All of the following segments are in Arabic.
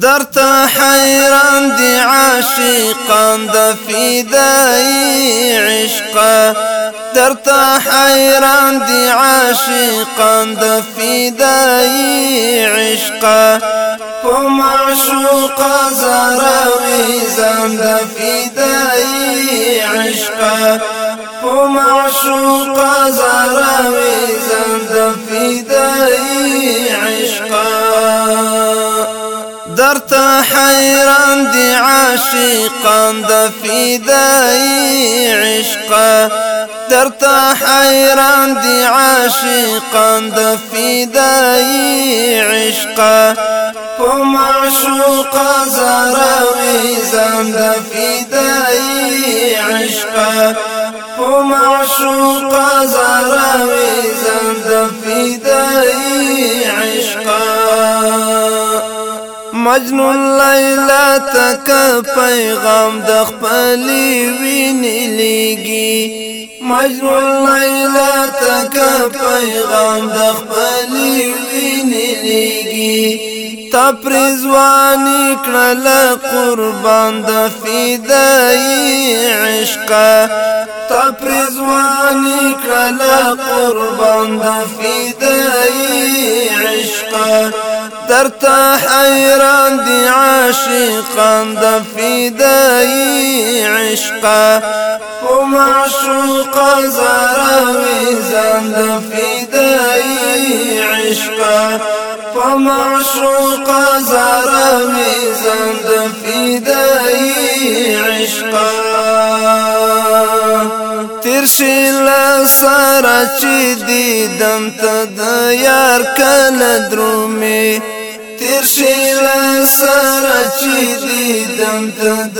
درته حیران دی عاشقان د فدای عشق درته حیران دی عاشقان د فدای عشق په معشوق زراوي زند فدای عشق په معشوق زراوي زند فدای حیران دی عاشقان د فدای عشق. درته حیران دی عاشقان د فدای عشق. په معشوق زراوي زم د فدای عشق. په معشوق زراوي مجنون لیلا تک پیغام د خپل ویني لګي مجنون لیلا تک پیغام د خپل ویني لګي تا پرزوانی کړل قربان د فدای عشق. تا پرزوانی کړل قربان د فدای عشق درته حیران دی عاشقان د فدای عشق په معشوق زراوي زند فدای عشق په معشوق زراوي زند فدای عشق تیر شیل سره چې دیدم ته د یار کله درومي. تیر شیل سره چې دیدم ته د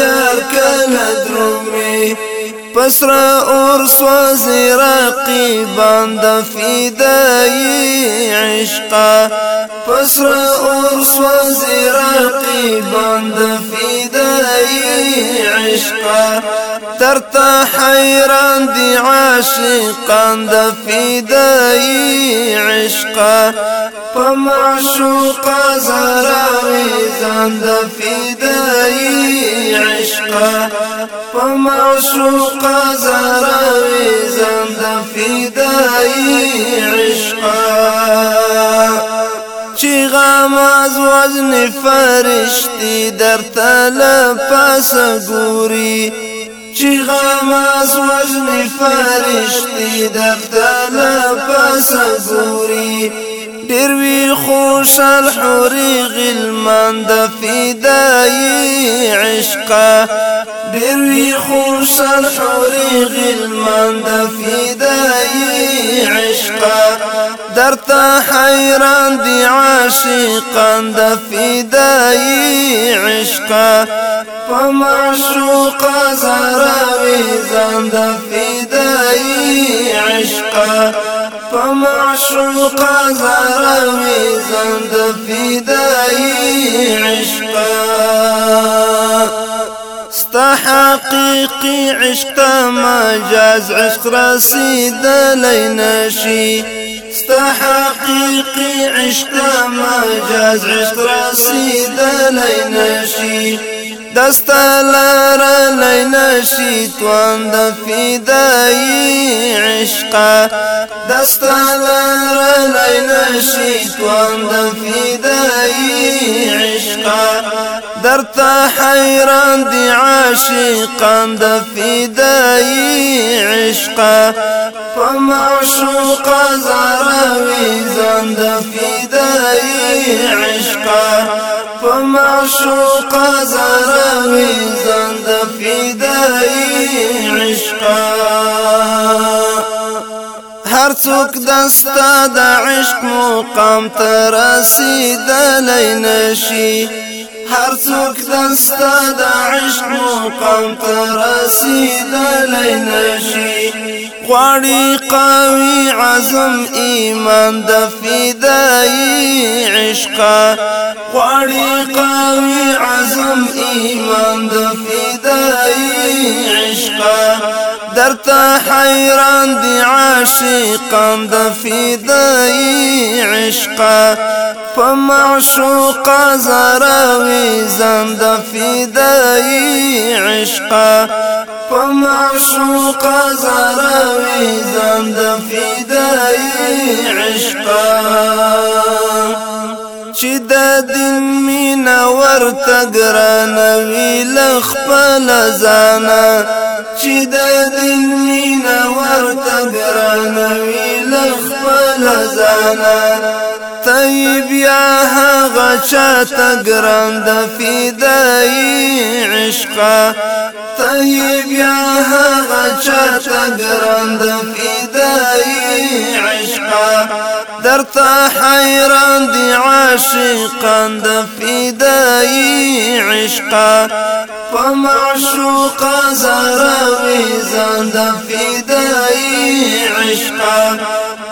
یار کله درومي پسر اور سوازی رقیبان د فدای عشق. پسر اور سوازی رقیبان د فدای عشق. درته حیران دی عاشقان د فدای عشق. په معشوق زراوي ځان د فدای عشق. په معشوق زراوي ځان د فدای عشق چې غماز وزن فرشتي درته لپاس ګوري. چې غماز وزن فرشتي درته لپاس ګوري ډیر وی خوشال حوري غلمان د فدای عشق. ډیر وی خوشال حوري غلمان د فدای عشق. درته حیران دی عاشقان د فدای عشق. په معشوق زراوي ځان د فدای عشق. په معشوق زراوي ځان د فدای عشق ستا حقیقی عشق مجاز عشق رسید لینشی ستا حقیقی عشق مجاز عشق لینشی دست لار لینشی توان د فدای عشق. دست لار لینشی توان د فدای عشق. درته حیران دی عاشقان د فدای عشق. په معشوق زراوي ځان د فدای عشق. په معشوق زراوي ځان د فدای عشق هر دستا د عشق مقام ته رسیدلی نشي هر دستا د عشق مقام ته رسیدلی نشي غواړي قوي عزم ایمان د فدای عشق. غواړي قوي عزم ایمان د فدای عشق. درتا حیران دی عاشقان د عشقا په معشوق زراوي زند فدای عشقا په معشوق زراوي زند فدای عشقا. چې د دین مینا ورته ګرانوي لخپل زانا چې د دین مینا ورته زانا طيب يا هغه چاته ګران د فدای عشقا طيب يا هغه چاته ګران د درتا حیران دی عاشقان د فدای عشقا. فمعشوق زراوی زان د فدای عشقا.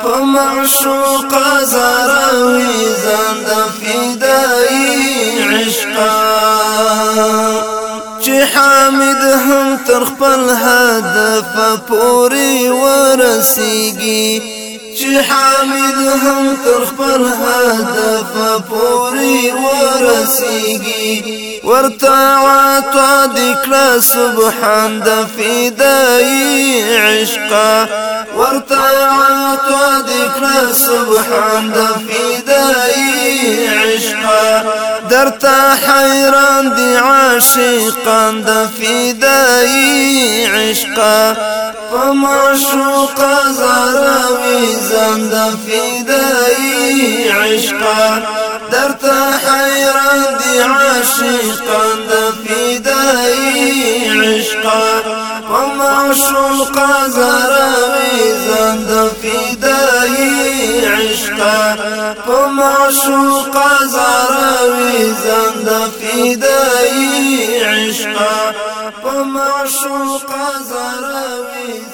فمعشوق زراوی زان د فدای عشقا. چې حامد هم تر خپل هدف پوری ورسیږي. حامد هم تر خپل هدف پوری ورسیږي. ورته عطا دکړه سبحان د فدای عشقا ورته عطا دکړه سبحان د فدای عشقا درته حیران دي عاشقان د فدای عشقا فمعشوق زراوي زند فداي عشقا درت حيران دي عاشقا فداي عشقا فمعشوق زراوي زند فداي عشقا فمعشوق زراوي زند فداي عشقا فمعشوق زراوي زند